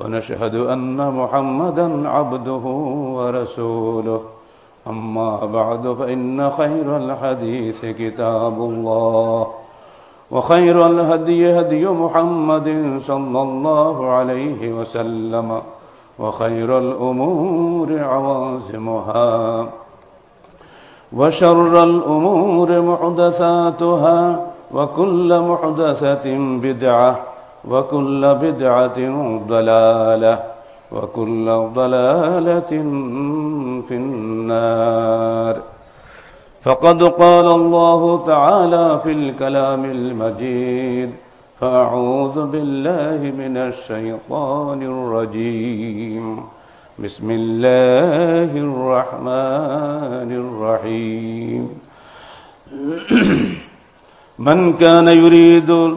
ونشهد أن محمدا عبده ورسوله. أما بعد فإن خير الحديث كتاب الله وخير الهدي هدي محمد صلى الله عليه وسلم وخير الأمور عوازمها وشر الأمور محدثاتها وكل محدثة بدعة. وكل بدعة ضلالة وكل ضلالة في النار. فقد قال الله تعالى في الكلام المجيد فأعوذ بالله من الشيطان الرجيم. بسم الله الرحمن الرحيم. من كان يريد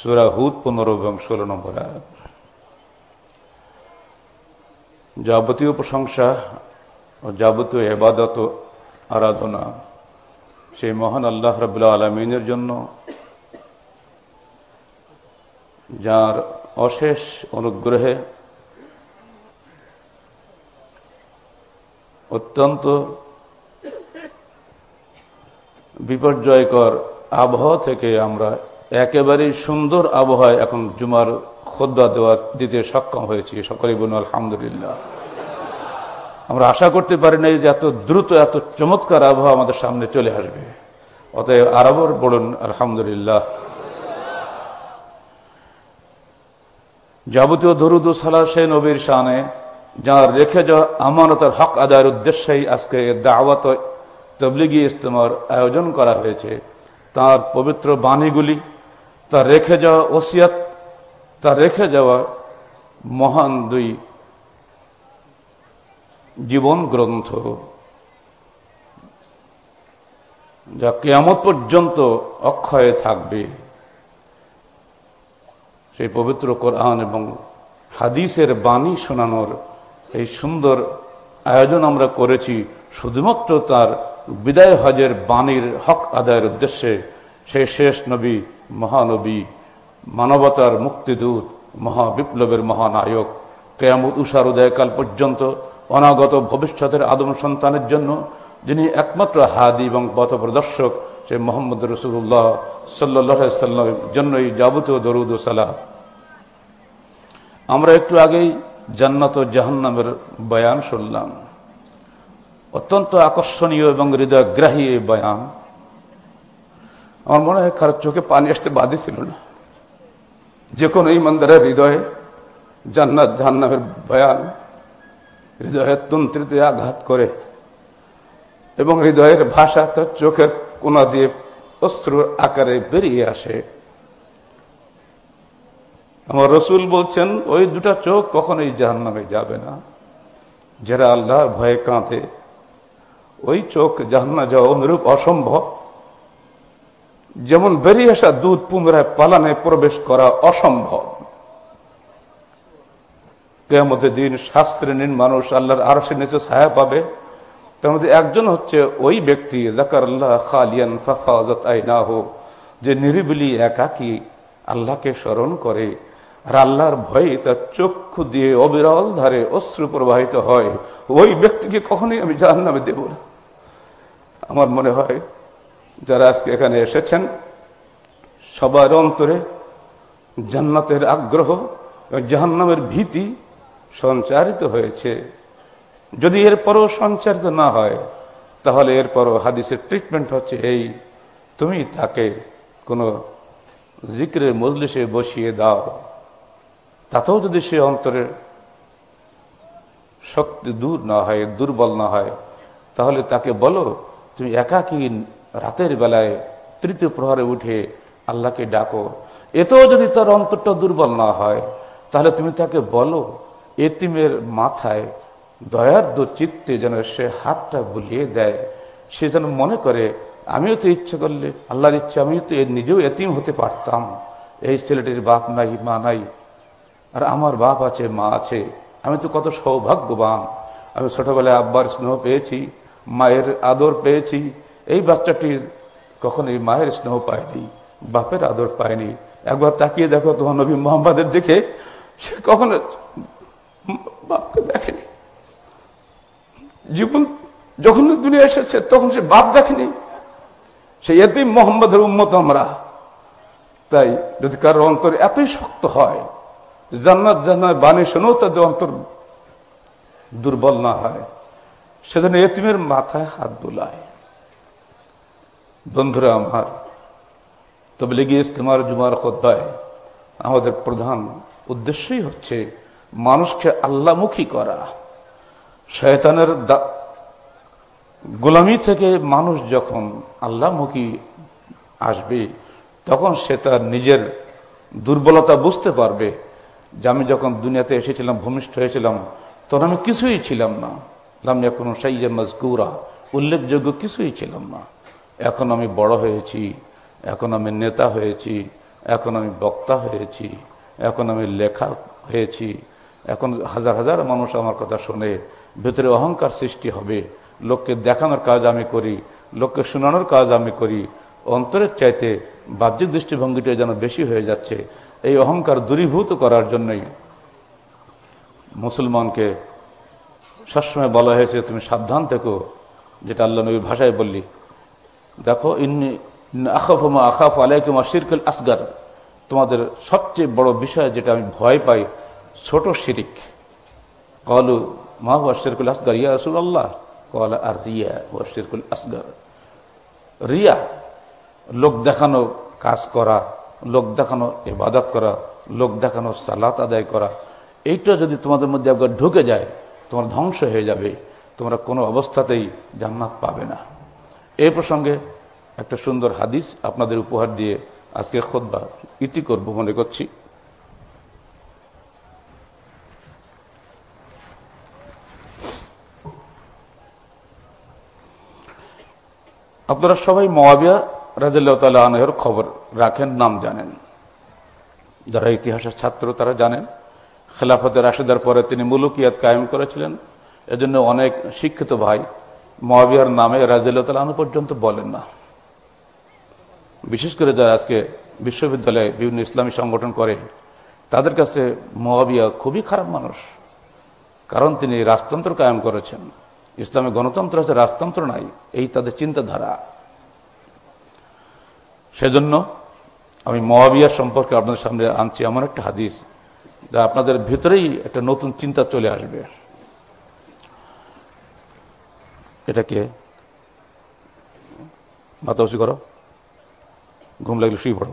সুরা হুদ পনেরো এবং ষোলো নম্বর যাবতীয় প্রশংসা ও যাবতীয় এবাদত আরাধনা সেই মহান আল্লাহ রবুল্লা আলমিনের জন্য, যার অশেষ অনুগ্রহে অত্যন্ত বিপর্যয়কর আবহাওয়া থেকে আমরা একেবারেই সুন্দর আবহাওয়ায় এখন জুমার খোদ্া দেওয়া দিতে সক্ষম হয়েছি। সকলে বলুন, আলহামদুলিল্লাহ। আমরা আশা করতে পারি না যে এত দ্রুত, এত চমৎকার আবহাওয়া আমাদের সামনে চলে আসবে। অতএব আরবর বলুন, আলহামদুলিল্লাহ। যাবতীয় দরুদ সালা সে নবীর শানে, যার রেখে যাওয়া আমানতের হক আদায়ের উদ্দেশ্যেই আজকে দাওয়াত তবলিগি ইস্তেমার আয়োজন করা হয়েছে, তার পবিত্র বাণীগুলি তার রেখে যাওয়া ওসিয়াত তার রেখে যাওয়া মহান দুই জীবন গ্রন্থ। যা কেয়ামত পর্যন্ত অক্ষয়ে থাকবে। সেই পবিত্র কোরআন এবং হাদিসের বাণী শোনানোর এই সুন্দর আয়োজন আমরা করেছি, শুধুমাত্র তার বিদায় হজের বাণীর হক আদায়ের উদ্দেশ্যে। সেই শেষ নবী মহানবী, মানবতার মুক্তিদূত, মহাবিপ্লবের মহানায়ক। কেয়ামত উষার উদয়কাল পর্যন্ত অনাগত ভবিষ্যতের আদম সন্তানের জন্য যিনি একমাত্র হাদি এবং পথ প্রদর্শক সে মোহাম্মদ রসুল্লাহ সাল্লামের জন্যই যাবতীয় দরুদ সালাহ আমরা একটু আগেই জান্নাত জাহান্নামের বয়ান শুনলাম। অত্যন্ত আকর্ষণীয় এবং হৃদয়গ্রাহী এই বয়ান। আমার মনে হয় কারোর চোখে পানি আসতে বাদই ছিল না। যে কোনো ইমানদারের হৃদয়ে জান্নাত, জাহান্নামের বয়ান হৃদয়ের তন্ত্রিতে আঘাত করে এবং হৃদয়ের ভাষা তার চোখের কোনা দিয়ে অস্ত্র আকারে বেরিয়ে আসে। আমার রসুল বলছেন, ওই দুটা চোখ কখনোই জাহান্নামে যাবে না। যারা আল্লাহর ভয়ে কাঁদে, ওই চোখ জাহান্না যাওয়া অনুরূপ অসম্ভব। যেমন বেরিয়ে আসা দুধ পুনরায় পালানে প্রবেশ করা অসম্ভব। দিন শাস্ত্রের মানুষ আল্লাহর আরসের নিচে ছায়া পাবে। তার মধ্যে একজন হচ্ছে ওই ব্যক্তি আইনাহ, যে নিরিবিলি, একাকি আল্লাহকে স্মরণ করে আর আল্লাহর ভয়ে তার চক্ষু দিয়ে অবিরল ধারে অশ্রু প্রবাহিত হয়। ওই ব্যক্তিকে কখনোই আমি জাহান নামে দেব না। আমার মনে হয় যারা আজকে এখানে এসেছেন, সবার অন্তরে জান্নাতের আগ্রহ জাহান্নামের ভীতি সঞ্চারিত হয়েছে। যদি এরপরও সঞ্চারিত না হয়, তাহলে এরপরও হাদিসের ট্রিটমেন্ট হচ্ছে এই, তুমি তাকে কোনো জিক্রের মজলিসে বসিয়ে দাও। তাতেও যদি সে অন্তরের শক্তি দূর না হয়, দুর্বল না হয়, তাহলে তাকে বলো, তুমি একাকি রাতের বেলায় তৃতীয় প্রহরে উঠে আল্লাহকে ডাকো। এতেও যদি তার অন্তরটা দুর্বল না হয়, তাহলে তুমি তাকে বলো, এতিমের মাথায় দয়ার চিত্তে যেন সে হাতটা বুলিয়ে দেয়। সে যেন মনে করে, আমিও তো ইচ্ছে করলে, আল্লাহর ইচ্ছে, আমিও তো নিজেও এতিম হতে পারতাম। এই ছেলেটির বাপ নাই, মা নাই, আর আমার বাপ আছে, মা আছে। আমি তো কত সৌভাগ্যবান। আমি ছোটবেলায় আব্বার স্নেহ পেয়েছি, মায়ের আদর পেয়েছি এই বাচ্চাটি কখনোই মায়ের স্নেহ পায়নি, বাপের আদর পায়নি। একবার তাকিয়ে দেখো, তোমার নবী মোহাম্মদের দেখে সে কখনো বাপকে দেখেনি। জীবন যখন দুনিয়া এসেছে, তখন সে বাপ দেখেনি। সে এতেই মোহাম্মদের উন্মত আমরা। তাই যদি কারোর অন্তর এতই শক্ত হয় জান্নাত জান্নাত বাণী শুনেও তাদের অন্তর দুর্বল না হয়, সেজন্য এতিমের মাথায় হাত বোলায়। বন্ধুরা আমার তবে লেগে ইস্তেমার জুমার খোদ্ায় আমাদের প্রধান উদ্দেশ্যই হচ্ছে মানুষকে আল্লামুখী করা। শয়তানের গোলামি থেকে মানুষ যখন আল্লাহমুখী আসবে, তখন সে তার নিজের দুর্বলতা বুঝতে পারবে যে আমি যখন দুনিয়াতে এসেছিলাম, ভূমিষ্ঠ হয়েছিলাম, তখন আমি কিছুই ছিলাম না। লামিয়া কোনো সাইজে মজকুরা উল্লেখযোগ্য কিছুই ছিলাম না। এখন আমি বড় হয়েছি, এখন আমি নেতা হয়েছি, এখন আমি বক্তা হয়েছি, এখন আমি লেখা হয়েছি, এখন হাজার হাজার মানুষ আমার কথা শুনে, ভেতরে অহংকার সৃষ্টি হবে, লোককে দেখানোর কাজ আমি করি, লোককে শোনানোর কাজ আমি করি, অন্তরের চাইতে বাহ্যিক দৃষ্টিভঙ্গিটা যেন বেশি হয়ে যাচ্ছে, এই অহংকার দূরীভূত করার জন্যই মুসলমানকে সবসময় বলা হয়েছে, তুমি সাবধান থেকো, যেটা আল্লাহ নবীর ভাষায় বললি। দেখো, ইন্নি আখাফ আলাইকুমা শিরকুল আসগার। তোমাদের সবচেয়ে বড় বিষয় যেটা আমি ভয় পাই, ছোট শিরিক। কলু, মা হুয়া শিরকুল আসগার, ইয়া রসুল আল্লাহ কল আর রিয়া শিরকুল আসগার। রিয়া, লোক দেখানো কাজ করা, লোক দেখানো ইবাদত করা, লোক দেখানো সালাত আদায় করা, এইটা যদি তোমাদের মধ্যে একবার ঢুকে যায়, তোমার ধ্বংস হয়ে যাবে, তোমরা কোনো অবস্থাতেই জান্নাত পাবে না। এই প্রসঙ্গে একটা সুন্দর হাদিস আপনাদের উপহার দিয়ে আজকে খোদ্া ইতি করব, মনে করছি। আপনারা সবাই মহাবিয়া রাজিল্লাহ আনহের খবর রাখেন, নাম জানেন। যারা ইতিহাসের ছাত্র, তারা জানেন খেলাফতের রাশেদার পরে তিনি মুলুকিয়াত কায়েম করেছিলেন। এজন্য অনেক শিক্ষিত ভাই মহাবিয়ার নামে আনু পর্যন্ত বলেন না। বিশেষ করে যারা আজকে বিশ্ববিদ্যালয়ে বিভিন্ন ইসলামী সংগঠন করে, তাদের কাছে মহাবিয়া খুবই খারাপ মানুষ। কারণ তিনি রাজতন্ত্র কায়েম করেছেন। ইসলামে গণতন্ত্র আছে, রাজতন্ত্র নাই, এই তাদের চিন্তাধারা। সেজন্য আমি মহাবিয়া সম্পর্কে আপনাদের সামনে আনছি এমন একটা হাদিস, যা আপনাদের ভিতরেই একটা নতুন চিন্তা চলে আসবে। এটাকে মাথা উঁচু করো। ঘুম লাগলে শুয়ে পড়ো।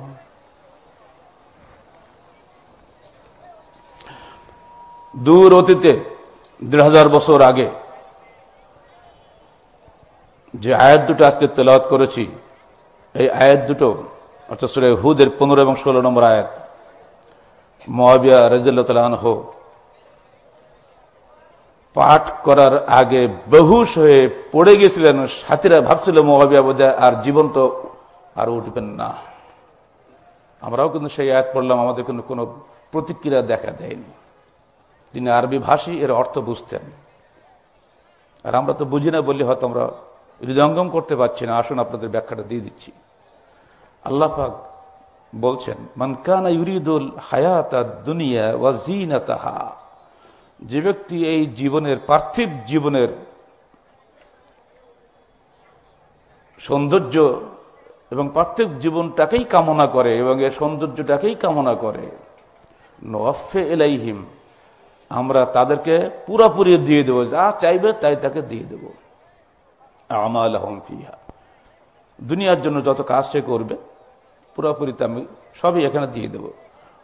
দূর অতীতে দেড় হাজার বছর আগে যে আয়াত দুটো আজকে তেলাওয়াত করেছি, এই আয়াত দুটো, অর্থাৎ সুরে হুদের পনেরো এবং ষোলো নম্বর আয়াত মহাবিয়া রাজিল্লাহ হোক পাঠ করার আগে বেহুশ হয়ে পড়ে গেছিলেন, সাথীরা ভাবছিল, মহাবিয়া বোঝা আর জীবন তো আর উঠবেন না। আমরাও কিন্তু সেই আয়াত পড়লাম, আমাদের কিন্তু কোনো প্রতিক্রিয়া দেখা দেয়নি। তিনি আরবি ভাষী, এর অর্থ বুঝতেন। আর আমরা তো বুঝি না বললে হয়তো আমরা হৃদয়ঙ্গম করতে পারছি না। আসুন, আপনাদের ব্যাখ্যাটা দিয়ে দিচ্ছি। আল্লাহ বলছেন মানকানা ইউরিদুল হায়াতা দুনিয়া ওয়াজিনাতাহা যে ব্যক্তি এই জীবনের, পার্থিব জীবনের সৌন্দর্য এবং পার্থিব জীবনটাকেই কামনা করে এবং এর সৌন্দর্যটাকেই কামনা করে নফে এলাইহিম আমরা তাদেরকে পুরাপুরি দিয়ে দেবো, যা চাইবে তাই তাকে দিয়ে দেব। আমাল ফিহা, দুনিয়ার জন্য যত কাজ সে করবে, পুরাপুরি আমি সবই এখানে দিয়ে দেব।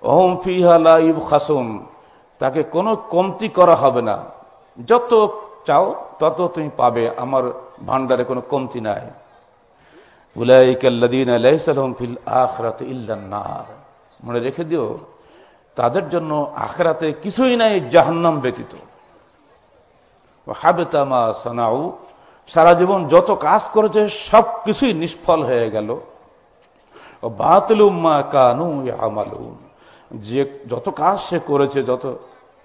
অহম ফিহা লাইব খাসুন তাকে কোনো কমতি করা হবে না। যত চাও, তত তুমি পাবে। আমার ভান্ডারে কোনো কমতি নাই। মনে রেখে দিও, তাদের জন্য আখরাতে কিছুই নাই, জাহান্নাম ব্যতীত। হাবেতামা সানাউ। সারা জীবন যত কাজ করেছে, সব কিছুই নিষ্ফল হয়ে গেল। বাতলুম্মা কানু আমালুন যে, যত কাজ সে করেছে, যত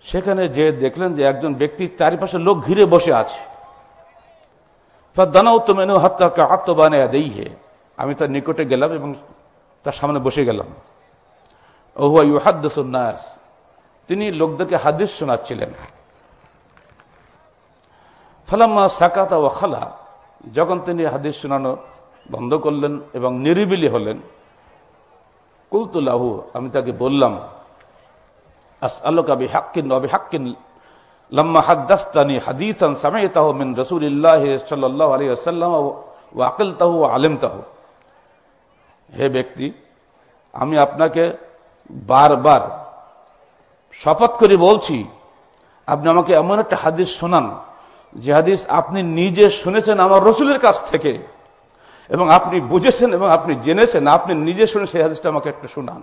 সেখানে যে দেখলেন যে একজন ব্যক্তি চারিপাশে লোক ঘিরে বসে আছে। আমি তার নিকটে গেলাম এবং তার সামনে বসে গেলাম। তিনি লোকদেরকে হাদিস শোনাচ্ছিলেন। ফালাম্মা সাকাতা ও খালা। যখন তিনি হাদিস শোনানো বন্ধ করলেন এবং নিরিবিলি হলেন কুলতুল্লাহু আমি তাকে বললাম আস আলোক আবি হাক্কিন আবি হাক্কিন লম্মা হাদ্দাস্তানি হাদিসান সামাইতাহ মিন রসুলিল্লাহ সাল্লাহ আলী আসাল্লাম ও আকিল তাহু আলেম তাহু হে ব্যক্তি, আমি আপনাকে বারবার শপথ করে বলছি, আপনি আমাকে এমন একটা হাদিস শোনান, যে হাদিস আপনি নিজে শুনেছেন আমার রসুলের কাছ থেকে, এবং আপনি বুঝেছেন এবং আপনি জেনেছেন, আপনি নিজে শুনে সেই হাদিসটা আমাকে একটু শোনান।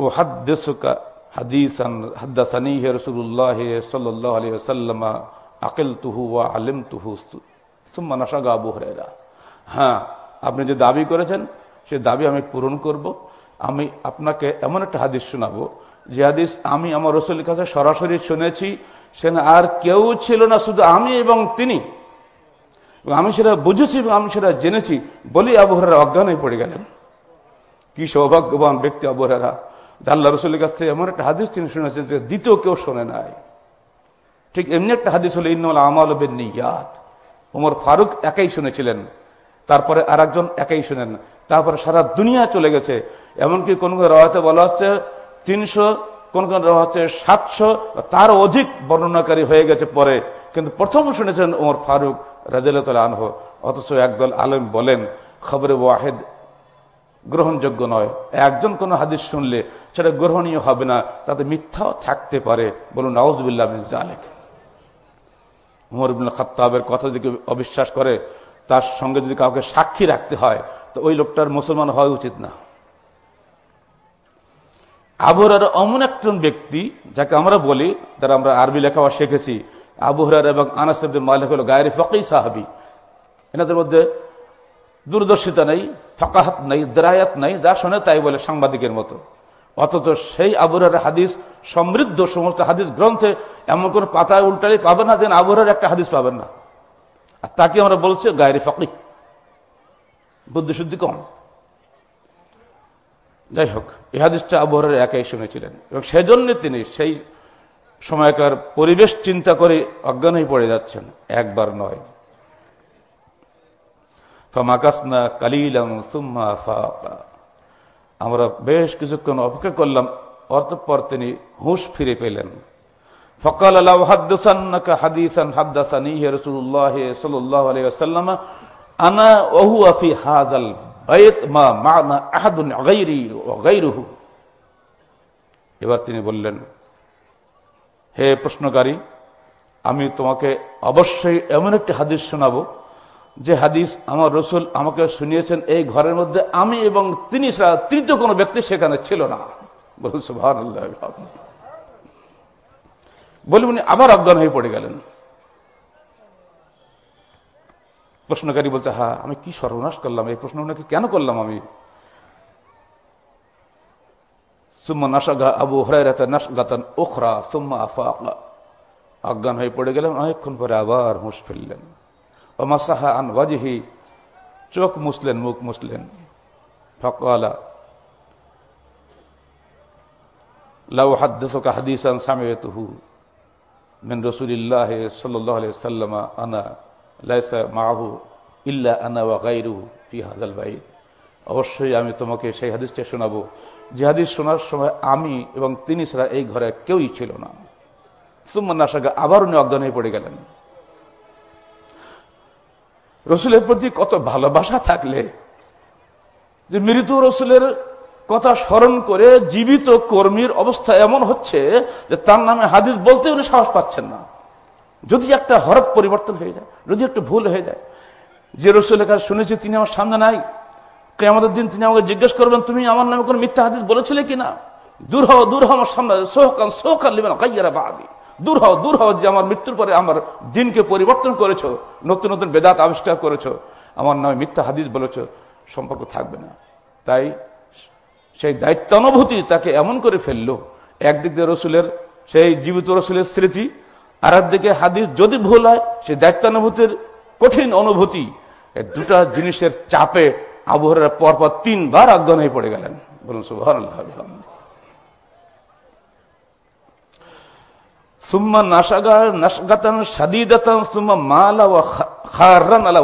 ও হাদ্দেসুকা হাদিসান হাদ্দাসানি হে রসুল্লাহ সাল্লাহ আলী সাল্লামা আকিল তুহু ওয়া আলিম তুহু সুম্মা নাসাগা আবু হরাইরা হ্যাঁ আপনি যে দাবি করেছেন, সে দাবি আমি পূরণ করব। আমি আপনাকে এমন একটা হাদিস শোনাবো, যে হাদিস আমি আমার রসুলের কাছে সরাসরি শুনেছি সে আর কেউ ছিল না, শুধু আমি এবং তিনি। আমি সেটা বুঝেছি এবং আমি সেটা জেনেছি। বলি আবহারা অজ্ঞান হয়ে পড়ে গেলেন। কি সৌভাগ্যবান ব্যক্তি আবহারা জাল্লা রসুলের কাছ থেকে এমন একটা হাদিস তিনি শুনেছেন যে দ্বিতীয় কেউ শোনে নাই। ঠিক এমনি একটা হাদিস হলো ইন্নআল আমাল নিয়াত ওমর ফারুক একাই শুনেছিলেন। তারপরে আর একজন একাই শুনেন। তারপরে সারা দুনিয়া চলে গেছে। এমনকি কোন রহাতে বলা হচ্ছে, তিনশো কোন কোন হচ্ছে সাতশো তার অধিক বর্ণনাকারী হয়ে গেছে পরে। কিন্তু প্রথম শুনেছেন ওমর ফারুক রাজিল আনহ, অথচ একদল আলম বলেন, খবরে ওয়াহেদ গ্রহণযোগ্য নয়। একজন কোন হাদিস শুনলে সেটা গ্রহণীয় হবে না, তাতে মিথ্যাও থাকতে পারে। বলুন নওয়াজবিল্লাহ জালেক উমর খত্তাবের কথা যদি অবিশ্বাস করে, তার সঙ্গে যদি কাউকে সাক্ষী রাখতে হয়, তো ওই লোকটার মুসলমান হওয়া উচিত না। আবহার অমন একজন ব্যক্তি যাকে আমরা বলি, যারা আমরা আরবি লেখাপড়া শিখেছি আবহার এবং আনাস মালিক হল গায়ের ফকি সাহাবি। এনাদের মধ্যে দূরদর্শিতা নেই, ফাঁকাহাত নেই, দ্রায়াত নেই, যা শোনে তাই বলে সাংবাদিকের মতো। অথচ সেই আবুরার হাদিস, সমৃদ্ধ সমস্ত হাদিস গ্রন্থে এমন কোন পাতায় উল্টালে পাবেন না যেন আবুরার একটা হাদিস পাবেন না। আর তাকে আমরা বলছি গায়ের ফাঁকি বুদ্ধিশুদ্ধি কম। যাই হোক, এই হাদিসটা আবহাওয়ার একাই শুনেছিলেন। এবং সেজন্য তিনি সেই সময়কার পরিবেশ চিন্তা করে অজ্ঞান হয়ে পড়ে যাচ্ছেন, একবার নয়। ফামাকাসনা কালিলাম সুম্মা ফাকা আমরা বেশ কিছুক্ষণ অপেক্ষা করলাম অর্থপর তিনি হুঁশ ফিরে পেলেন। ফকাল আল্লাহ হাদ্দাসান্নাকা হাদিসান হাদ্দাসানি হে রসুল্লাহ সাল্লাহ আলাইহি আনা ওহু আফি হাজাল এবার তিনি বললেন, হে প্রশ্নকারী, আমি তোমাকে অবশ্যই এমন একটি হাদিস শোনাবো, যে হাদিস আমার রসুল আমাকে শুনিয়েছেন, এই ঘরের মধ্যে আমি এবং তিনি ছাড়া তৃতীয় কোনো ব্যক্তি সেখানে ছিল না। বলুন সুভান বলি উনি আবার অজ্ঞান হয়ে পড়ে গেলেন। প্রশ্নকারী বলছে হ্যাঁ আমি কি সর্বনাশ করলাম? এই প্রশ্ন ওনাকে কেন করলাম আমি? সুম্মা নাসাগা আবু হরাইরাতে নাসগাতান ওখরা সুম্মা আফাকা। অজ্ঞান হয়ে পড়ে গেলেন, অনেকক্ষণ পরে আবার হুঁশ ফেললেন ও মাসাহা আন ওয়াজিহি, চোখ মুসলেন মুখ মুসলেন ফকালা, লাউ হাদ্দাসকা হাদিসান সামিয়াতুহু, মিন রাসূলিল্লাহ সাল্লাল্লাহু আলাইহি ওয়াসাল্লাম আনা অবশ্যই আমি তোমাকে সেই হাদিসটা শোনাবো। যে হাদিস শোনার সময় আমি এবং তিনি ছাড়া এই ঘরে কেউই ছিল না। সুম্মান আশাকে আবার উনি অজ্ঞান হয়ে পড়ে গেলেন। রসুলের প্রতি কত ভালোবাসা থাকলে যে মৃত রসুলের কথা স্মরণ করে জীবিত কর্মীর অবস্থা এমন হচ্ছে যে তার নামে হাদিস বলতে উনি সাহস পাচ্ছেন না। যদি একটা হরফ পরিবর্তন হয়ে যায়, যদি একটু ভুল হয়ে যায়, যে রসুল কাছে শুনেছি, তিনি আমার সামনে নাই আমাদের দিন তিনি আমাকে জিজ্ঞেস করবেন, তুমি আমার নামে কোনো মিথ্যা হাদিস বলেছিলে কিনা? দূর হও দূর হও আমার সামনে, সোহকান সোহকান লিবেন কাইয়ারা বাদি। দূর হও দূর হও যে আমার মৃত্যুর পরে আমার দিনকে পরিবর্তন করেছ, নতুন নতুন বেদাত আবিষ্কার করেছ, আমার নামে মিথ্যা হাদিস বলেছ, সম্পর্ক থাকবে না। তাই সেই দায়িত্বানুভূতি তাকে এমন করে ফেলল, একদিক দিয়ে রসুলের, সেই জীবিত রসুলের স্মৃতি আর একদিকে হাদিস যদি ভুল হয় সেই দায়িত্বানুভূতির কঠিন অনুভূতি। দুটা জিনিসের চাপে আবহাওয়ার পরপর তিনবার অজ্ঞান হয়ে পড়ে গেলেন। বলুন সুভান সুম্মা সুম্মা মালা আলা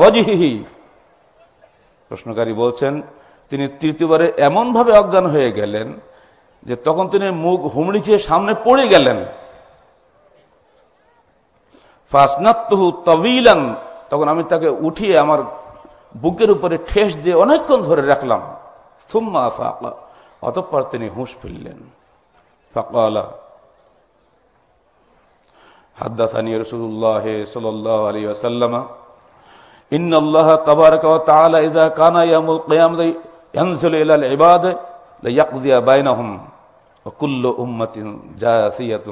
প্রশ্নকারী বলছেন, তিনি তৃতীয়বারে এমন ভাবে অজ্ঞান হয়ে গেলেন যে তখন তিনি মুখ হুমড়ি খেয়ে সামনে পড়ে গেলেন। ফাসনাত্তহু তবিলান তখন আমি তাকে উঠিয়ে আমার বুকের উপরে ঠেস দিয়ে অনেকক্ষণ ধরে রাখলাম থুম্মা ফাঁকা অতঃপর তিনি হুঁশ ফিরলেন ফাঁকা حدثني رسول الله صلى الله عليه وسلم إن الله تبارك وتعالى إذا كان يوم القيامة ينزل إلى العباد ليقضي بينهم وكل أمة جاثية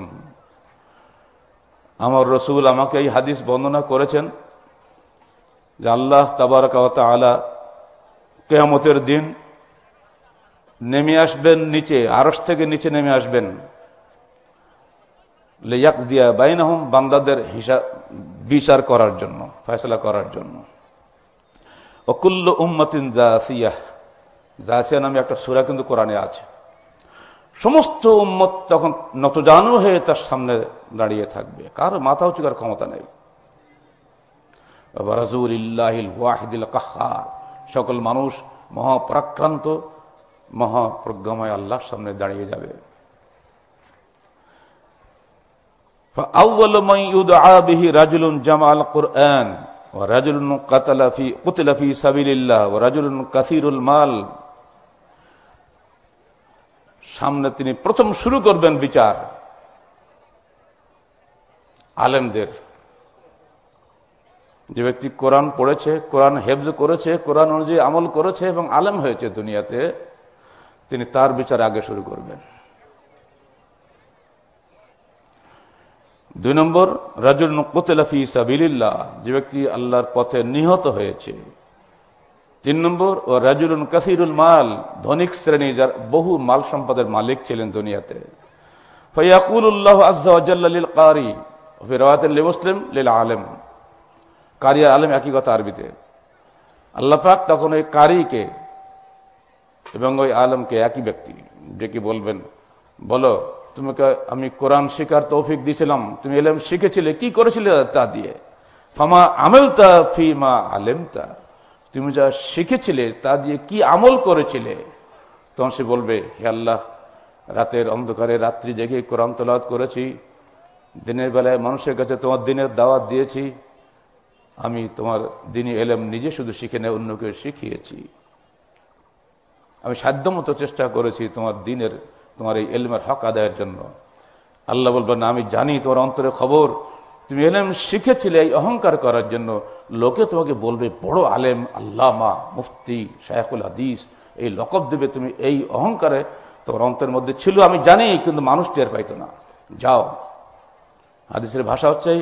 আমার রসুল আমাকে এই হাদিস বর্ণনা করেছেন যে আল্লাহ তাবারকালা কেয়ামতের দিন নেমে আসবেন নিচে আরস থেকে নিচে নেমে আসবেন। লেয়াক দিয়া বাইনাহম বান্দাদের হিসাব বিচার করার জন্য, ফয়সলা করার জন্য। অকুল্ল উম্মতিন জাসিয়া জাসিয়া নামে একটা সুরা কিন্তু কোরআনে আছে। সমস্ত উম্মত তখন নতজানু হয়ে তার সামনে দাঁড়িয়ে থাকবে। কার মাথা উঁচু ক্ষমতা নেই। সকল মানুষ মহাপরাক্রান্ত, মহাপ্রজ্ঞাময় আল্লাহর সামনে দাঁড়িয়ে যাবে। রাজুল কাতালাফি কুতলাফি সাবিল্লাহ রাজুল কাসিরুল মাল। সামনে তিনি প্রথম শুরু করবেন বিচার। আলেমদের। যে ব্যক্তি কোরআন পড়েছে, কোরআন হেফজ করেছে, কোরআন অনুযায়ী আমল করেছে এবং আলেম হয়েছে দুনিয়াতে, তিনি তার বিচার আগে শুরু করবেন। দুই নম্বর রাজুল কোতেলাফি সাবিল্লাহ যে ব্যক্তি আল্লাহর পথে নিহত হয়েছে। তিন নম্বর, ও রাজুল কাসিরুল মাল ধনিক শ্রেণি যার বহু মাল সম্পদের মালিক ছিলেন দুনিয়াতে। ফয়াকুল্লাহ আজ্লাল কারি মুসলিম লিল আলেম। কারিয়া আলেম একই কথা আরবিতে। আল্লাপাক তখন ওই কারিকে এবং ওই আলমকে একই ব্যক্তি, ডেকে বলবেন, বলো, তোমাকে আমি কোরআন শিকার তৌফিক দিয়েছিলাম, তুমি এলেম শিখেছিলে, কি করেছিলে তা দিয়ে? ফামা আমেল তা ফিমা আলেম তা তুমি যা শিখেছিলে, তা দিয়ে কি আমল করেছিলে? তখন সে বলবে, হে আল্লাহ, রাতের অন্ধকারে রাত্রি জেগে কোরআন তলাদ করেছি। দিনের বেলায় মানুষের কাছে তোমার দিনের দাওয়াত দিয়েছি। আমি তোমার দিনী এলেম নিজে শুধু শিখে নেয় অন্যকে শিখিয়েছি। আমি সাধ্যমতো চেষ্টা করেছি তোমার দিনের, তোমার এই এলমের হক আদায়ের জন্য। আল্লাহ বলবেন আমি জানি তোমার অন্তরে খবর তুমি এলেম শিখেছিলে এই অহংকার করার জন্য, লোকে তোমাকে বলবে, বড় আলেম, আল্লামা, মুফতি শায়কুল হাদিস, এই লকব দেবে তুমি এই অহংকারে। তোমার অন্তরের মধ্যে ছিল, আমি জানি, কিন্তু মানুষ টের পাইতো না। যাও। হাদিসের ভাষা হচ্ছে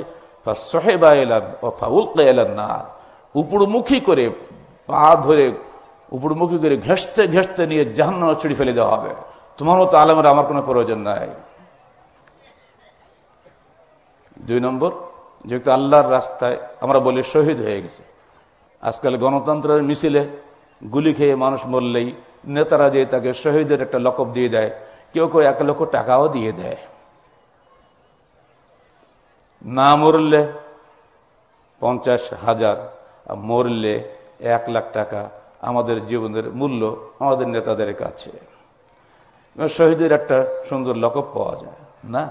সোহেবা এলান এলান না উপরমুখী করে, পা ধরে, উপরমুখী করে ঘেঁষতে ঘেঁষতে নিয়ে জাহান্ন ছুড়ি ফেলে দেওয়া হবে। তোমার মতো আলমের আমার কোনো প্রয়োজন নাই। দুই নম্বর, যেহেতু আল্লাহর রাস্তায় আমরা বলি শহীদ হয়ে গেছে। আজকাল গণতন্ত্রের মিছিলে গুলি খেয়ে মানুষ মরলেই নেতারা যে তাকে শহীদের একটা লকব দিয়ে দেয়, কেউ কেউ এক লক্ষ টাকাও দিয়ে দেয়। না মরলে পঞ্চাশ হাজার মরলে এক লাখ টাকা আমাদের জীবনের মূল্য আমাদের নেতাদের কাছে। শহীদের একটা সুন্দর লকব পাওয়া যায়, না?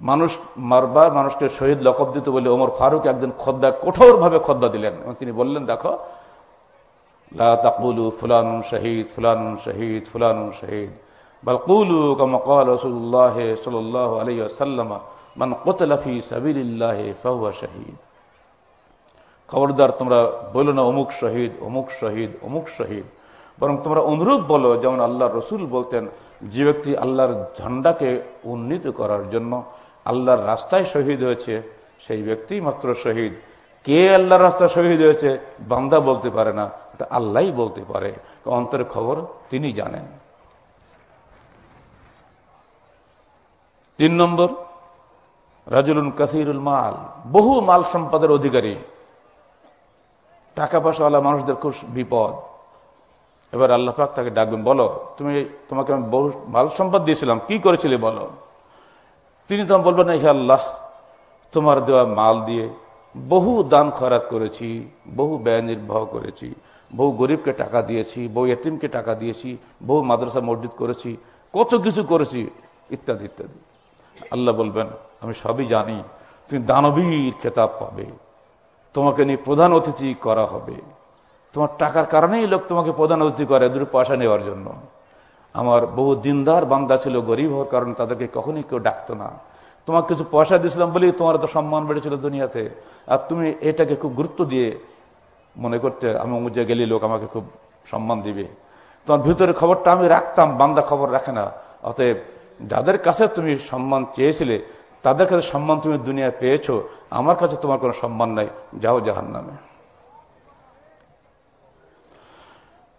মানুষ মারবার, মানুষকে শহীদ লকব দিতে বলে ওমর ফারুক একদিন খদ্া কঠোর ভাবে খদ্া দিলেন। এবং তিনি বললেন, দেখো লাকুলু ফুলান শহীদ ফুলান শহীদ ফুলান শহীদ। কমকাল রসুল্লাহ সাল্লাহ মান কোতলাফি সাবিল্লাহ ফাহুয়া শহীদ। খবরদার, তোমরা বলো না, অমুক শহীদ অমুক শহীদ অমুক শহীদ। বরং তোমরা অনুরূপ বলো, যেমন আল্লাহ রসুল বলতেন, যে ব্যক্তি আল্লাহর ঝান্ডাকে উন্নীত করার জন্য আল্লাহর রাস্তায় শহীদ হয়েছে, সেই ব্যক্তি মাত্র শহীদ। কে আল্লাহর রাস্তায় শহীদ হয়েছে, বান্দা বলতে পারে না, এটা আল্লাহ বলতে পারে। অন্তরের খবর তিনি জানেন। তিন নম্বর, রাজুলুন কাসিরুল মাল, বহু মাল সম্পদের অধিকারী। টাকা পয়সাওয়ালা মানুষদের খুব বিপদ। এবার আল্লাহ পাক তাকে ডাকবেন, বলো, তুমি তোমাকে আমি বহু মাল সম্পদ দিয়েছিলাম, কি করেছিলে বলো? তিনি তখন বলবেন হে আল্লাহ তোমার দেওয়া মাল দিয়ে বহু দান খরাত করেছি, বহু ব্যয় নির্বাহ করেছি, বহু গরিবকে টাকা দিয়েছি, বহু এতিমকে টাকা দিয়েছি, বহু মাদ্রাসা মসজিদ করেছি, কত কিছু করেছি, ইত্যাদি ইত্যাদি। আল্লাহ বলবেন, আমি সবই জানি, তুমি দানবীর খেতাব পাবে, তোমাকে নিয়ে প্রধান অতিথি করা হবে, তোমার টাকার কারণেই লোক তোমাকে প্রধান অতিথি করে, দুটো পয়সা নেওয়ার জন্য। আমার বহু দিনদার বান্দা ছিল, গরিব হওয়ার কারণে তাদেরকে কখনই কেউ ডাকতো না। তোমাকে কিছু পয়সা দিয়েছিলাম বলেই তোমার তো সম্মান বেড়েছিল দুনিয়াতে। আর তুমি এটাকে খুব গুরুত্ব দিয়ে মনে করতে, আমি অমুজে গেলি লোক আমাকে খুব সম্মান দিবে। তোমার ভিতরে খবরটা আমি রাখতাম, বান্দা খবর রাখে না। অতএব যাদের কাছে তুমি সম্মান চেয়েছিলে, তাদের কাছে সম্মান তুমি দুনিয়া পেয়েছ। আমার কাছে তোমার কোনো সম্মান নাই, যাও জাহান নামে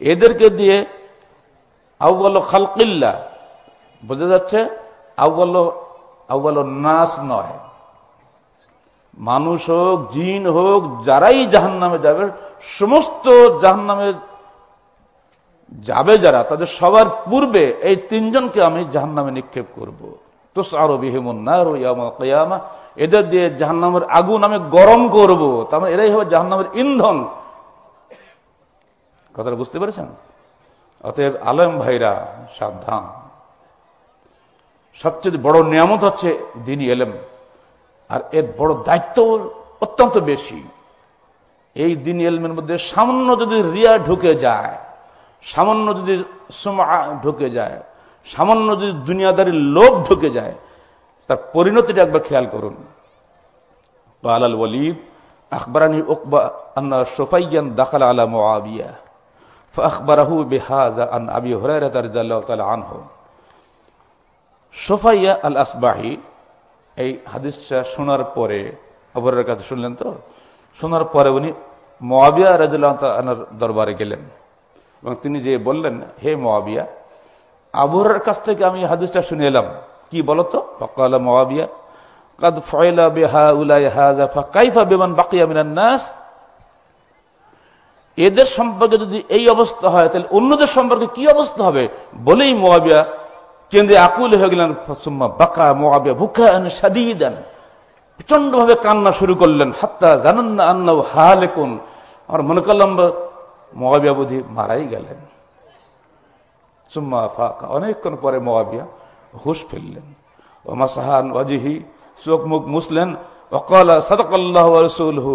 এদেরকে দিয়ে আউ্বাল খালকিল্লা, বোঝা যাচ্ছে? আউ্বাল আউ্বাল নাস নয়। মানুষ হোক, জিন হোক, যারাই জাহান নামে যাবে, সমস্ত জাহান নামে যাবে যারা, তাদের সবার পূর্বে এই তিনজনকে আমি জাহান নামে নিক্ষেপ করব। এদের দিয়ে জাহান নামের আগুন আমি গরম করব। তার মানে এরাই হবে জাহান নামের ইন্ধন। কথাটা বুঝতে পেরেছেন? অতএব আলম ভাইরা, সাবধান। সবচেয়ে বড় নিয়ামত হচ্ছে দিনই এলেম। আর এর বড় দায়িত্ব অত্যন্ত বেশি। এই দিন এলমের মধ্যে সামান্য যদি রিয়া ঢুকে যায়, সামান্য যদি ঢুকে যায়, সামান্য যদি দুনিয়াদারির লোভ ঢুকে যায়, তার পরিণতিটা একবার খেয়াল করুন। আলাল ওয়ালিদ, আখবরানি ওকবা আন্না সোফাইয়ান দাখাল আলা মোয়াবিয়া فأخبره بهذا عن أبي هريرة رضي الله تعالى عنه সোফাইয়া আল আসবাহি এই হাদিসটা শোনার পরে আবরের কাছে শুনলেন তো শোনার পরে উনি মোয়াবিয়া রাজুল্লাহ দরবারে গেলেন এবং তিনি যে বললেন হে মোয়াবিয়া আবহরের কাছ থেকে আমি হাদিসটা শুনে এলাম কি বলতো ফকালা মোয়াবিয়া কাদ ফয়লা বেহা উলাই হাজা কাইফা বেমান বাকিয়া মিনান নাস এদের সম্পর্কে যদি এই অবস্থা হয়, তাহলে অন্যদের সম্পর্কে কি অবস্থা হবে? বলেই মোয়াবিয়া কেন্দ্রে আকুল হয়ে গেলেন বাকা মোয়াবিয়া ভুখা সাদিদান প্রচণ্ড ভাবে কান্না শুরু করলেন, হাত্তা জানান না আন্না হালে কোন আমার মনে করলাম, মোয়াবিয়া বুধি মারাই গেলেন। সুম্মা ফাঁকা। অনেকক্ষণ পরে মোয়াবিয়া হুশ ফেললেন ওমা সাহান ওয়াজিহি, চোখ মুখ মুসলেন অকাল সাদকাল্লাহ রসুল হু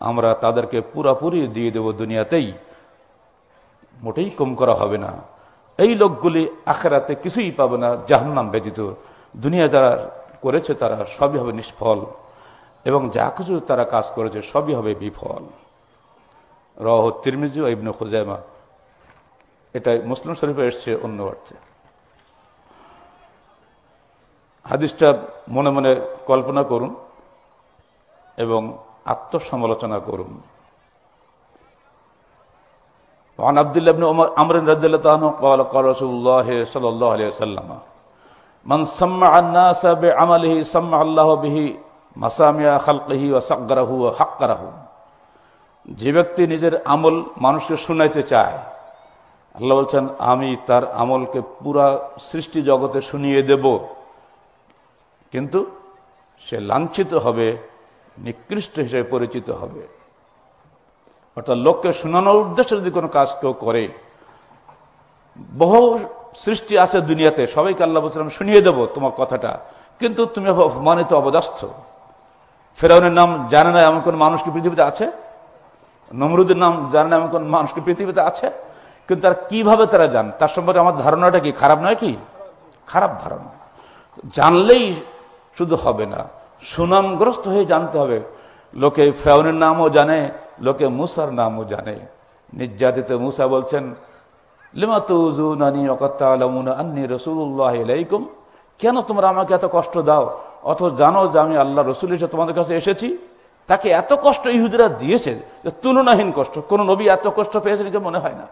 আমরা তাদেরকে পুরাপুরি দিয়ে দেব দুনিয়াতেই। মোটেই কম করা হবে না। এই লোকগুলি আখেরাতে কিছুই পাবে না, জাহান্নাম ব্যতীত। দুনিয়া যারা করেছে তারা সবই হবে নিষ্ফল এবং যা কিছু তারা কাজ করেছে সবই হবে বিফল। রহ তিরমিজু ইবনু খুজাইমা এটা মুসলিম শরীফে এসছে অন্য অর্থে। হাদিসটা মনে মনে কল্পনা করুন এবং আত্মসমালোচনা করুন وعن عبد الله بن عمر رضي الله عنه قال قال رسول الله صلى الله عليه وسلم من سمع الناس بعمله سمع الله به মাসামিয়া খালকিহি ও সাকরাহু ও হাক্কারাহু যে ব্যক্তি নিজের আমল মানুষকে শুনাইতে চায় আল্লাহ বলছেন আমি তার আমলকে পুরা সৃষ্টি জগতে শুনিয়ে দেব কিন্তু সে লাঞ্ছিত হবে নিকৃষ্ট হিসেবে পরিচিত হবে। অর্থাৎ লোককে শোনানোর উদ্দেশ্যে যদি কোনো কাজ কেউ করে, বহু সৃষ্টি আছে দুনিয়াতে, সবাইকে আল্লাহ বলছিলাম শুনিয়ে দেব তোমার কথাটা। কিন্তু তুমি অপমানিত, অবদাস্থ। ফেরাউনের নাম জানে না এমন কোন মানুষ কি পৃথিবীতে আছে? নমরুদের নাম জানে না এমন কোন মানুষ কি পৃথিবীতে আছে? কিন্তু তার কীভাবে তারা জান? তার সম্পর্কে আমার ধারণাটা কি? খারাপ নয় কি? খারাপ ধারণা। জানলেই শুধু হবে না। সুনামগ্রস্ত হয়ে জানতে হবে। লোকে ফেরাউনের নামও জানে, লোকে মুসার নামও জানে। নির্যাতিত মুসা বলছেন কেন তোমরা আমাকে এত কষ্ট দাও? অথচ জানো যে আমি আল্লাহ রসুল হিসেবে তোমাদের কাছে এসেছি। তাকে এত কষ্ট ইহুদিরা দিয়েছে যে তুলনাহীন কষ্ট। কোন নবী এত কষ্ট পেয়েছেন মনে হয় না।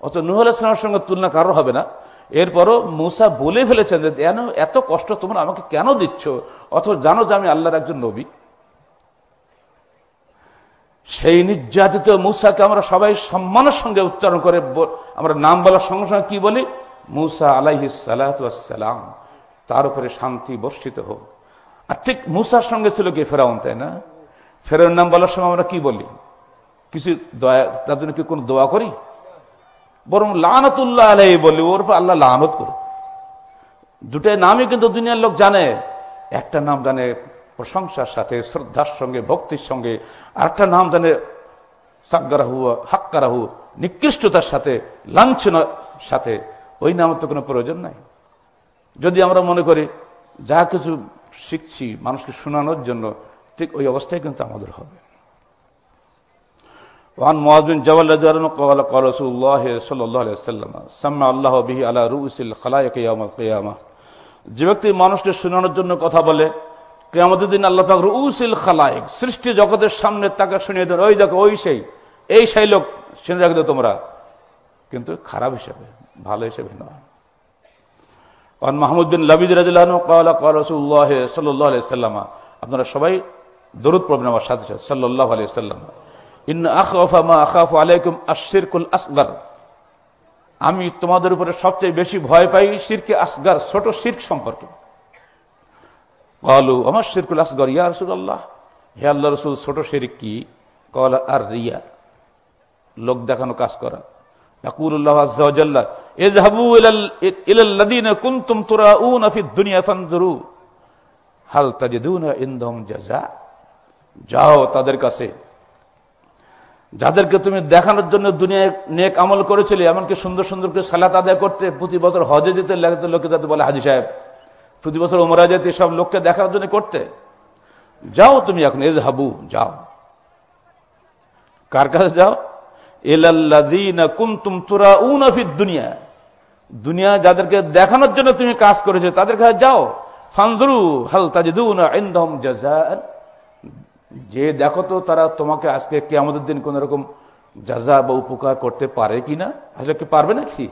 অত নুহল ইসলামের সঙ্গে তুলনা কারও হবে না। এরপরও মুসা বলে ফেলেছেন যে এত কষ্ট তোমরা আমাকে কেন দিচ্ছ? অথচ জানো যে আমি আল্লাহর একজন নবী। সেই নির্যাতিত মুসাকে আমরা সবাই সম্মানের সঙ্গে উচ্চারণ করে আমরা নাম বলার সঙ্গে সঙ্গে কি বলি? মুসা আলাইহি সালাম তার উপরে শান্তি বর্ষিত হোক। আর ঠিক মুসার সঙ্গে ছিল কি ফেরাউন, তাই না? ফেরাউন নাম বলার সময় আমরা কি বলি? কিছু দয়া তার জন্য কি কোন দোয়া করি? বরং লানতুল্লাহ আলাই বলি, ওর আল্লাহ লানত করো। দুটাই নামই কিন্তু দুনিয়ার লোক জানে। একটা নাম জানে প্রশংসার সাথে, শ্রদ্ধার সঙ্গে, ভক্তির সঙ্গে। আরেকটা নাম জানে সাগ্গারাহু, হাক্কারাহু, নিকৃষ্টতার সাথে, লাঞ্ছনার সাথে। ওই নামের তো কোনো প্রয়োজন নাই। যদি আমরা মনে করি, যা কিছু শিখছি মানুষকে শোনানোর জন্য, ঠিক ওই অবস্থায় কিন্তু আমাদের হবে। وعن معاذ بن جبل رضي الله عنه قال قال رسول الله صلى الله عليه وسلم سمع الله به على رؤوس الخلائق يوم القيامه যে ব্যক্তি মানুষকে শোনানোর জন্য কথা বলে কেয়ামতের দিন আল্লাহ পাক রুসিল খালায়েক সৃষ্টি জগতের সামনে তাকে শুনিয়ে দেন ওই দেখো ওই সেই এই সেই লোক শুনে রাখবে তোমরা কিন্তু খারাপ হিসেবে ভালো হিসেবে নয় আর মাহমুদ বিন লাবিদ রাজুল্লাহ সাল্লাহ সাল্লামা আপনারা সবাই দরুদ পড়বেন আমার সাথে সাথে সাল্লাহ আলিয়া সাল্লাম আমি তোমাদের উপরে সবচেয়ে বেশি ভয় পাই শিরকে আসগার, ছোট শির্ক সম্পর্কে। আমার শিরকুল আসগর, ইয়া রসুল আল্লাহ হে আল্লাহ রসুল, ছোট শিরিক কি? কল আর রিয়া লোক দেখানো কাজ করা। যাও তাদের কাছে। যাদেরকে তুমি দেখানোর জন্য দুনিয়ায় নেক আমল করেছিলে, এমনকি সুন্দর সুন্দর করে সালাত আদায় করতে, প্রতি বছর হজে যেতে লোকে যাতে বলে, হাজি সাহেব, প্রতি বছর ওমরা যেতে সব লোককে দেখার জন্য করতে। যাও তুমি এখন এজ হাবু যাও। কার কাছে যাও? দুনিয়া। দুনিয়া যাদেরকে দেখানোর জন্য তুমি কাজ করেছ, তাদের কাছে যাও। ফানজরু, হাল তাজিদুন যে দেখো তো তারা তোমাকে আজকে কে আমাদের দিন কোন রকম যাজা বা উপকার করতে পারে কিনা আসলে কি পারবে নাকি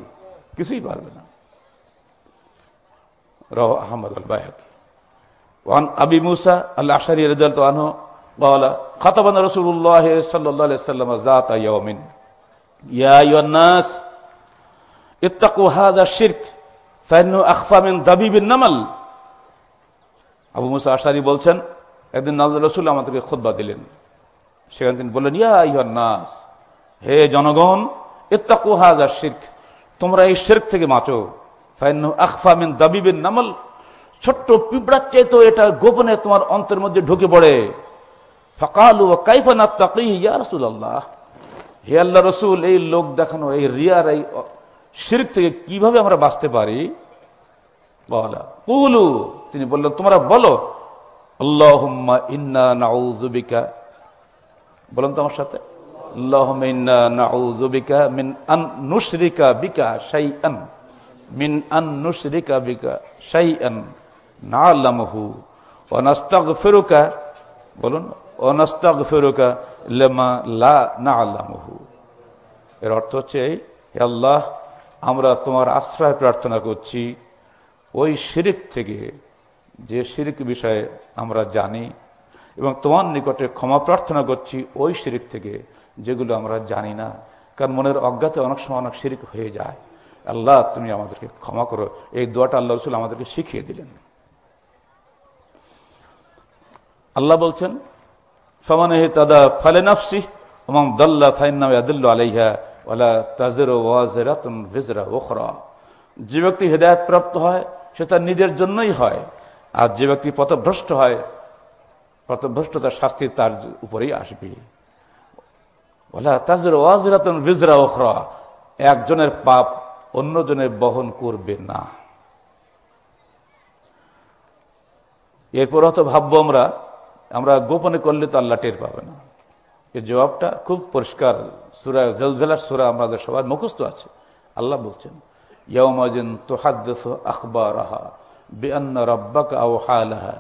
কিছুই পারবে না রহ আহমদ আল বাহাকি ওয়ান আবি মুসা আল্লাহ আশারি রাজু আনহু قال خطبنا رسول الله صلى الله عليه وسلم ذات يوم يا ايها الناس ইত্তাকু হাজা শির্ক ফাইনু আখফামিন দাবিবিন নামাল আবু মুসা আশারি বলছেন একদিন নাজ রসুল আমাদেরকে খোদবা দিলেন। সেখানে তিনি বললেন, ইয়া ইহার নাস, হে জনগণ, ইত্তাকু হাজা শির্ক, তোমরা এই শেরক থেকে বাঁচো। ফাইনু আখফামিন দাবিবিন নামাল, ছোট্ট পিঁপড়ার তো এটা গোপনে তোমার অন্তর মধ্যে ঢুকে পড়ে। ফকালু কাইফানা তাকি ইয়া রসুল আল্লাহ হে আল্লাহ রসুল, এই লোক দেখানো, এই রিয়ার, এই শির্ক থেকে কীভাবে আমরা বাঁচতে পারি? বলা, কুলু, তিনি বললেন, তোমরা বলো নাউজুবিকা সাথে। নাউজুবিকা মিন আন বিকা শাইআন। মিন বিকা নাস্তাগফিরুকা। বলুন নাস্তাগফিরুকা লিমা লা নাআলামহু। এর অর্থ হচ্ছে আল্লাহ, আমরা তোমার আশ্রয় প্রার্থনা করছি। ওই শিরিক থেকে যে শিরিক বিষয়ে আমরা জানি এবং তোমার নিকটে ক্ষমা প্রার্থনা করছি ওই শিরিক থেকে, যেগুলো আমরা জানি না। কারণ মনের অজ্ঞাতে অনেক সময় অনেক শিরিক হয়ে যায়। আল্লাহ, তুমি আমাদেরকে ক্ষমা করো। এই দোয়াটা আল্লাহ রসুল আমাদেরকে শিখিয়ে দিলেন। আল্লাহ বলছেন, ফমানে তাদা ফালে নাফসি এবং দল্লা ফাইনাম আলাইহা ওলা তাজের ওয়াজেরাতুন ওখরা যে ব্যক্তি হেদায়ত প্রাপ্ত হয়, সে তার নিজের জন্যই হয়। আর যে ব্যক্তি পথভ্রষ্ট হয়, পথভ্রষ্টতার শাস্তি তার উপরেই আসবে। একজনের পাপ অন্যজনের বহন করবে না। এরপর হয়তো ভাববো আমরা আমরা গোপনে করলে তো আল্লাহ টের পাবে না। এর জবাবটা খুব পরিষ্কার, সুরা জলজলার সুরা আমাদের সবার মুখস্থ আছে। আল্লাহ বলছেন ইয়মাজিন তোহাদ্দস আখবর আহা বেআন্ন রব্বাক আও হালাহা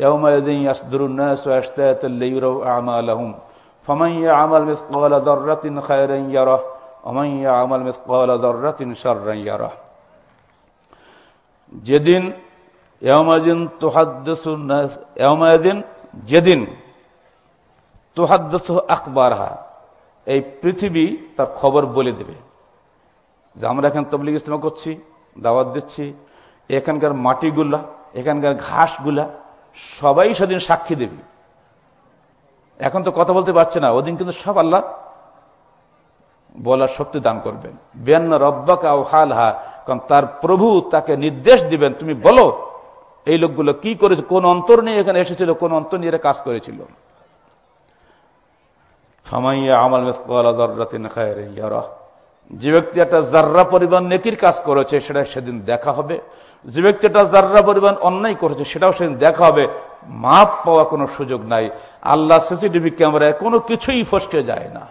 يومئذ يصدر الناس أشتاتا ليروا أعمالهم فمن يعمل مثقال ذرة خيرا يره ومن يعمل مثقال ذرة شرا يره যেদিন ইয়ামাজিন তোহাদ্দস ইয়ামাদিন যেদিন তোহাদ্দস আকবারহা এই পৃথিবী তার খবর বলে দেবে যে আমরা এখানে তবলিগ ইস্তেমা করছি দাওয়াত দিচ্ছি এখানকার মাটিগুলা, এখানকার ঘাসগুলা, সবাই সেদিন সাক্ষী দেবে। এখন তো কথা বলতে পারছে না, ওদিন কিন্তু সব আল্লাহ বলার শক্তি দান করবেন। বেয়ান্ন রব্বাকা ও হাল হা কারণ তার প্রভু তাকে নির্দেশ দিবেন, তুমি বলো, এই লোকগুলো কি করেছে, কোন অন্তর নিয়ে এখানে এসেছিল, কোন অন্তর নিয়ে কাজ করেছিল? যে ব্যক্তি একটা জার্রা পরিমাণ নেকির কাজ করেছে, সেটা সেদিন দেখা হবে। যে ব্যক্তি একটা জার্রা পরিমাণ অন্যায় করেছে, সেটাও সেদিন দেখা হবে। মাপ পাওয়া কোনো সুযোগ নাই। আল্লাহ সিসিটিভি ক্যামেরায় কোনো কিছুই ফসকে যায় না।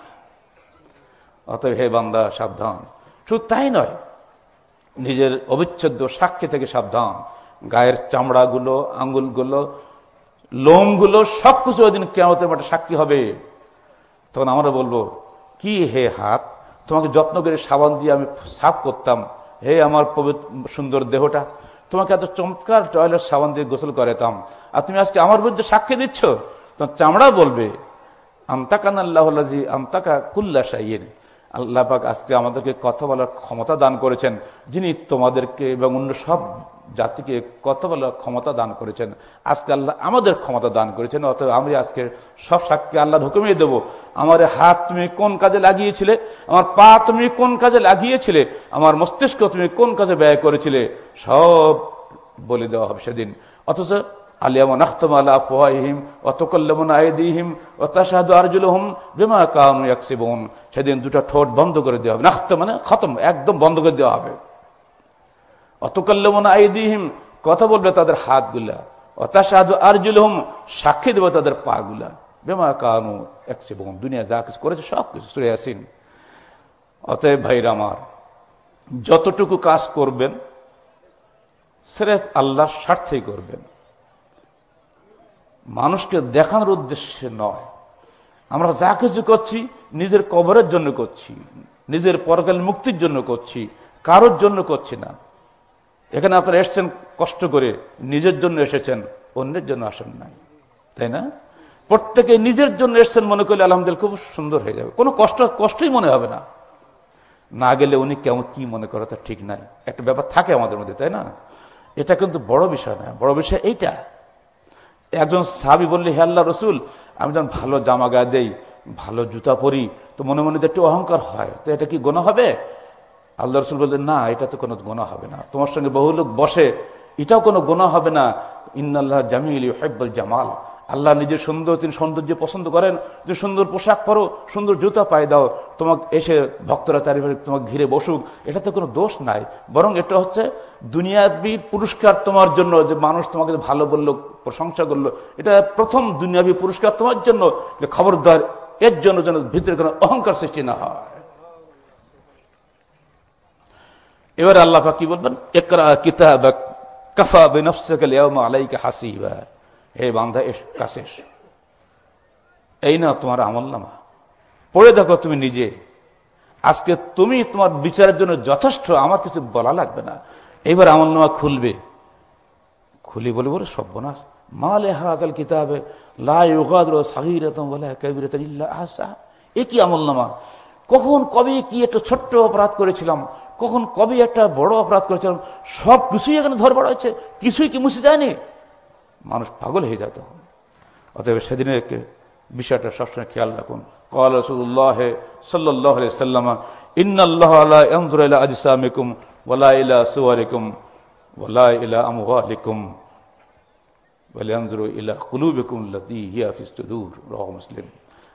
অতএব হে বান্দা, সাবধান। শুধু তাই নয়, নিজের অবিচ্ছেদ্য সাক্ষী থেকে সাবধান। গায়ের চামড়াগুলো আঙ্গুলগুলো লোমগুলো সবকিছু ওই দিন কেমতের মাঠে সাক্ষী হবে। তখন আমরা বলব, কি হে হাত? তোমাকে যত্ন করে সাবান দিয়ে আমি সাফ করতাম। হে আমার পবিত্র, সুন্দর দেহটা, তোমাকে এত চমৎকার টয়লেট সাবান দিয়ে গোসল করাতাম। আর তুমি আজকে আমার বিরুদ্ধে সাক্ষী দিচ্ছ? তোমার চামড়া বলবে আমতাকান আল্লাহ আমতাকা কুল্লা সাইয়ের আল্লাহ পাক আজকে আমাদেরকে কথা বলার ক্ষমতা দান করেছেন, যিনি তোমাদেরকে এবং অন্য সব জাতিকে কথা বলার ক্ষমতা দান করেছেন। আজকে আল্লাহ আমাদের ক্ষমতা দান করেছেন, অতএব আমি আজকে সব সাক্ষী আল্লাহর হুকুমে দেবো। আমার হাত তুমি কোন কাজে লাগিয়েছিলে? আমার পা তুমি কোন কাজে লাগিয়েছিলে? আমার মস্তিষ্ক তুমি কোন কাজে ব্যয় করেছিলে? সব বলে দেওয়া হবে সেদিন। অথচ আলিয়ামন আখতম আলা ফোয়াহিম অতকল্লমন আয়দিহিম ও তাসাদু আরজুলহম বেমা কানু ইয়াকসিবুন। সেদিন দুটো ঠোঁট বন্ধ করে দেওয়া হবে। নাখত মানে খতম, একদম বন্ধ করে দেওয়া হবে। অতকল্লমন আয়দিহিম কথা বলবে তাদের হাতগুলা। অতাসাদু আরজুলহম, সাক্ষী দেবে তাদের পাগুলা। বেমা কানু একসিবুন দুনিয়া যা কিছু করেছে সব কিছু। সুরে আসিন অতএব ভাইরা আমার, যতটুকু কাজ করবেন সেরেফ আল্লাহর স্বার্থেই করবেন। মানুষকে দেখানোর উদ্দেশ্যে নয়। আমরা যা কিছু করছি, নিজের কবরের জন্য করছি, নিজের পরকাল মুক্তির জন্য করছি, কারোর জন্য করছি না। এখানে আপনারা এসছেন কষ্ট করে, নিজের জন্য এসেছেন, অন্যের জন্য আসেন নাই। তাই না? প্রত্যেকে নিজের জন্য এসছেন মনে করলে আলহামদুলিল্লাহ খুব সুন্দর হয়ে যাবে। কোনো কষ্ট, কষ্টই মনে হবে না। না গেলে উনি কেমন কি মনে করে তা ঠিক নাই। একটা ব্যাপার থাকে আমাদের মধ্যে, তাই না? এটা কিন্তু বড় বিষয় না। বড় বিষয় এইটা। একজন সাবি বললি, হে আল্লাহ রসুল, আমি যখন ভালো জামা গায়ে দেই, ভালো জুতা পরি, তো মনে মনে একটু অহংকার হয়, তো এটা কি গোনা হবে? আল্লাহ রসুল বললেন, না, এটা তো কোনো গোনা হবে না। তোমার সঙ্গে বহু লোক বসে, এটাও কোনো গোনা হবে না। ইন্নআল্লাহ জামিল হেব্বল জামাল। আল্লাহ নিজের সুন্দর তিনি সৌন্দর্য পছন্দ করেন। যে সুন্দর পোশাক পরো, সুন্দর জুতা পায়ে দাও, তোমাকে এসে ভক্তরা চারিপাশে তোমাকে ঘিরে বসুক, এটাতে কোনো দোষ নাই। বরং এটা হচ্ছে দুনিয়াবি পুরস্কার তোমার জন্য, যে মানুষ তোমাকে ভালো বলল, প্রশংসা করল। এটা প্রথম দুনিয়াবি পুরস্কার তোমার জন্য, যে খবরদার এর জন্য যেন ভিতরে কোনো অহংকার সৃষ্টি না হয়। এবারে আল্লাহ কি বলবেন? একরা কিতাব কাফা বেনফসকাল আলাইকে হাসিবা। হে বান্ধা এস কাশেষ এই না তোমার আমল নামা পড়ে দেখো তুমি নিজে। আজকে তুমি তোমার বিচারের জন্য যথেষ্ট, আমার কিছু বলা লাগবে না। এইবার আমল নামা খুলবে। খুলি বলে বলে সর্বনাশ। মালে হাজাল কিতাবে এ কি আমল নামা কখন কবে কি একটা ছোট্ট অপরাধ করেছিলাম? কখন কবে একটা বড় অপরাধ করেছিলাম? সব কিছুই এখানে ধরবড় হয়েছে কিছুই কি মুছে যায়নি? মানুষ পাগল হয়ে যায় তখন। অতএব সেদিনের বিষয়টা সবসময় খেয়াল রাখুন। কল রসুল্লাহ সাল্লাহ সাল্লামা ইন্নআল্লাহ আল্লাহ আজসামিকুম ওলা ইলা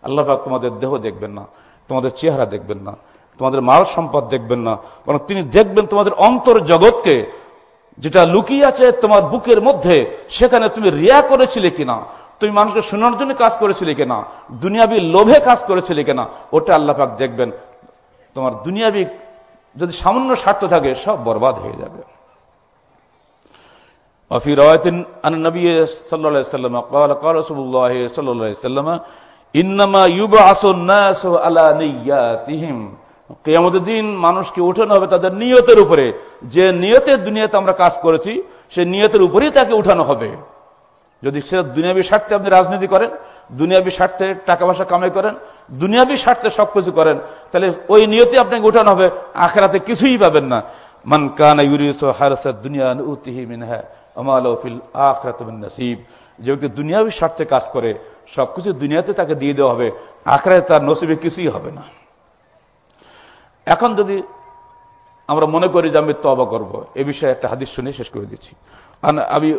আল্লাহ পাক তোমাদের দেহ দেখবেন না, তোমাদের চেহারা দেখবেন না, তোমাদের মাল সম্পদ দেখবেন না, বরং তিনি দেখবেন তোমাদের অন্তর জগৎকে যেটা লুকিয়ে আছে তোমার বুকের মধ্যে সেখানে তুমি রিয়া করেছিলে কিনা তুমি মানুষকে শোনার জন্য কাজ করেছিলে কিনা দুনিয়াবি লোভে কাজ করেছিলে কিনা ওটা আল্লাহ পাক দেখবেন তোমার দুনিয়াবি যদি সামান্য স্বার্থ থাকে সব বরবাদ হয়ে যাবে وفي رواية أن النبي صلى الله عليه وسلم قال قال رسول الله صلى الله عليه وسلم إنما يبعث الناس على نياتهم কেয়ামতের দিন মানুষকে উঠানো হবে তাদের নিয়তের উপরে। যে নিয়তের দুনিয়াতে আমরা কাজ করেছি সে নিয়তের উপরেই তাকে উঠানো হবে। যদি সে দুনিয়াবি স্বার্থে আপনি রাজনীতি করেন, দুনিয়াবি স্বার্থে টাকা পয়সা কামাই করেন, দুনিয়াবি স্বার্থে সবকিছু করেন, তাহলে ওই নিয়তে আপনাকে উঠানো হবে, আখেরাতে কিছুই পাবেন না। মান কানা দুনিয়া নসিব। যে ব্যক্তি দুনিয়াবি স্বার্থে কাজ করে, সবকিছু দুনিয়াতে তাকে দিয়ে দেওয়া হবে আখড়ায় তার নসিবে কিছুই হবে না। এখন যদি আমরা মনে করি যে আমি তবা করব, এ বিষয়ে একটা হাদিস শুনে শেষ করে দিচ্ছি। আমি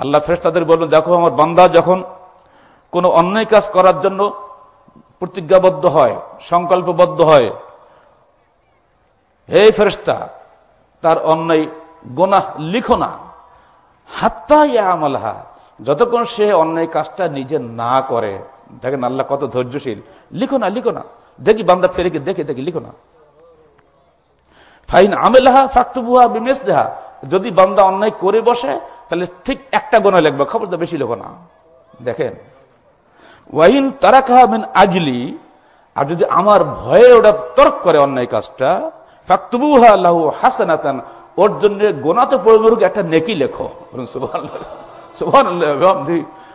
আল্লাহ ফেরেশতাদের বলবেন, দেখো, আমার বান্দা যখন কোনো অন্যায় কাজ করার জন্য প্রতিজ্ঞাবদ্ধ হয়, সংকল্পবদ্ধ হয়, হে ফেরস্তা তার অন্যায় গোনা লিখো না। হাত্তা ইয়া আমলহা যতক্ষণ সে অন্যায় কাজটা নিজে না করে, দেখেন আল্লাহ কত ধৈর্যশীল, লিখো না লিখো না। দেখি বান্দা ফেরে দেখে, দেখি লিখো না। ফাইন আমেলাহা ফাক্তুবুহা বিমেস দেহা যদি বান্দা অন্যায় করে বসে, তাহলে ঠিক একটা গোনা লিখবে খবর তো বেশি লেখো না। দেখেন, ওয়াইন তারা কাহাবেন আজলি, আর যদি আমার ভয়ে ওটা তর্ক করে অন্যায় কাজটা, ফাক্তুবুহা আল্লাহ হাসানাতান ওর জন্য গোনাতে পড়বে একটা নেকি লেখো।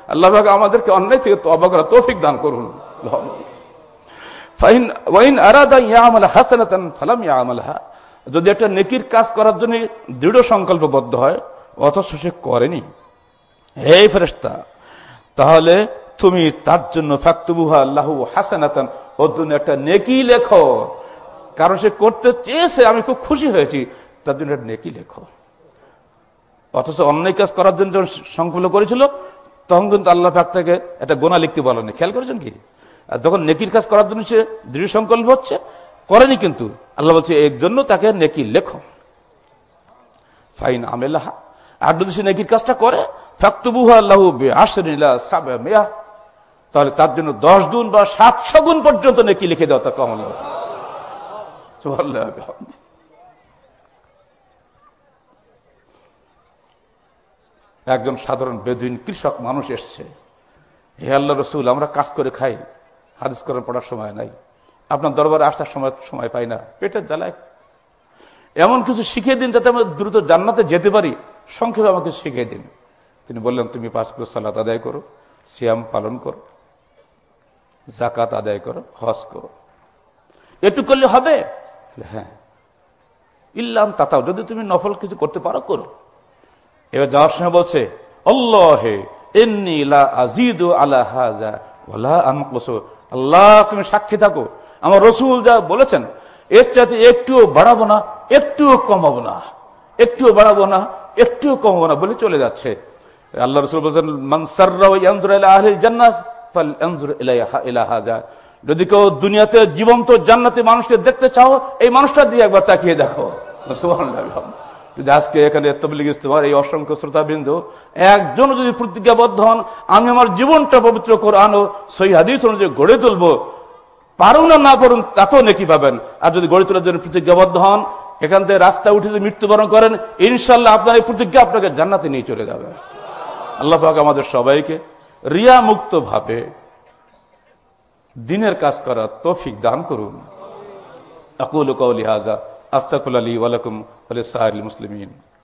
আল্লাহ আমাদেরকে অন্যায় থেকে তবা করা তৌফিক দান করুন। যদি একটা নেকির কাজ করার জন্য দৃঢ় সংকল্পবদ্ধ হয়, অথচ সে করেনি। হে ফেরেস্তা তাহলে তুমি তার জন্য ফাক্তুবুহা আল্লাহ হাসানাতান ওর জন্য একটা নেকি লেখো। কারণ সে করতে চেয়েছে, আমি খুব খুশি হয়েছি। তার জন্য নেকি লেখো। অথচ অন্যায় কাজ করার জন্য যখন সংকল্প করেছিল, তখন কিন্তু আল্লাহ পাক থেকে একটা গোনা লিখতে বলেনি খেয়াল করেছেন কি? আর যখন নেকির কাজ করার জন্য সে দৃঢ় সংকল্প হচ্ছে, করেনি কিন্তু। আল্লাহ বলছে, এর জন্য তাকে নেকি লেখো। ফাইন আমেলাহা। আর যদি সে নেকির কাজটা করে আল্লাহ মেয়া তাহলে তার জন্য দশ গুণ বা সাতশো গুণ পর্যন্ত নেকি লিখে দেওয়া তার কমল একজন সাধারণ বেদিন কৃষক মানুষ এসছে। হে আল্লাহ রসুল, আমরা কাজ করে খাই। হাদিস করে পড়ার সময় নাই। আপনার দরবারে আসার সময় সময় পাই না। পেটের জ্বালায়। এমন কিছু শিখিয়ে দিন যাতে আমরা দ্রুত জান্নাতে যেতে পারি। সংক্ষেপে আমাকে শিখিয়ে দিন। তিনি বললেন, তুমি পাঁচ করে সালাত আদায় করো, সিয়াম পালন করো জাকাত আদায় করো, হজ করো। এটু করলে হবে? হ্যাঁ। ইল্লাম তাতাও, যদি তুমি নফল কিছু করতে পারো, করো। এবার যাওয়ার সময় বলছে, আল্লাহ আল্লাহ, তুমি সাক্ষী থাকো। আমার রসুল যা বলেছেন, এর চাইতে একটুও বাড়াবো না, একটুও কমাবো না। একটুও বাড়াবো না, একটুও কমাবো না বলে চলে যাচ্ছে। আল্লাহ রসুল বলছেন জান্নাত যদি কেউ দুনিয়াতে জীবন্ত জান্নাতে মানুষকে দেখতে চাও, এই মানুষটা দিয়ে একবার তাকিয়ে দেখো। যদি আজকে এখানে তবলিগ ইস্তেমার এই অসংখ্য শ্রোতাবৃন্দ, একজন যদি প্রতিজ্ঞাবদ্ধ হন, আমি আমার জীবনটা পবিত্র আনো সই হাদিস অনুযায়ী গড়ে তুলবো, পারুন না না পারুন তাতেও নেকি পাবেন। আর যদি গড়ে তোলার জন্য প্রতিজ্ঞাবদ্ধ হন, এখান থেকে রাস্তা উঠে যদি মৃত্যুবরণ করেন ইনশাল্লাহ আপনার এই প্রতিজ্ঞা আপনাকে জান্নাতে নিয়ে চলে যাবে। আল্লাহ পাক আমাদের সবাইকে রিয়া মুক্ত ভাবে দিনের কাজ করার তৌফিক দান করুন। আকুল কৌলি হাজা আস্তাকুল আলী ওয়ালাকুম সাহিল মুসলিমিন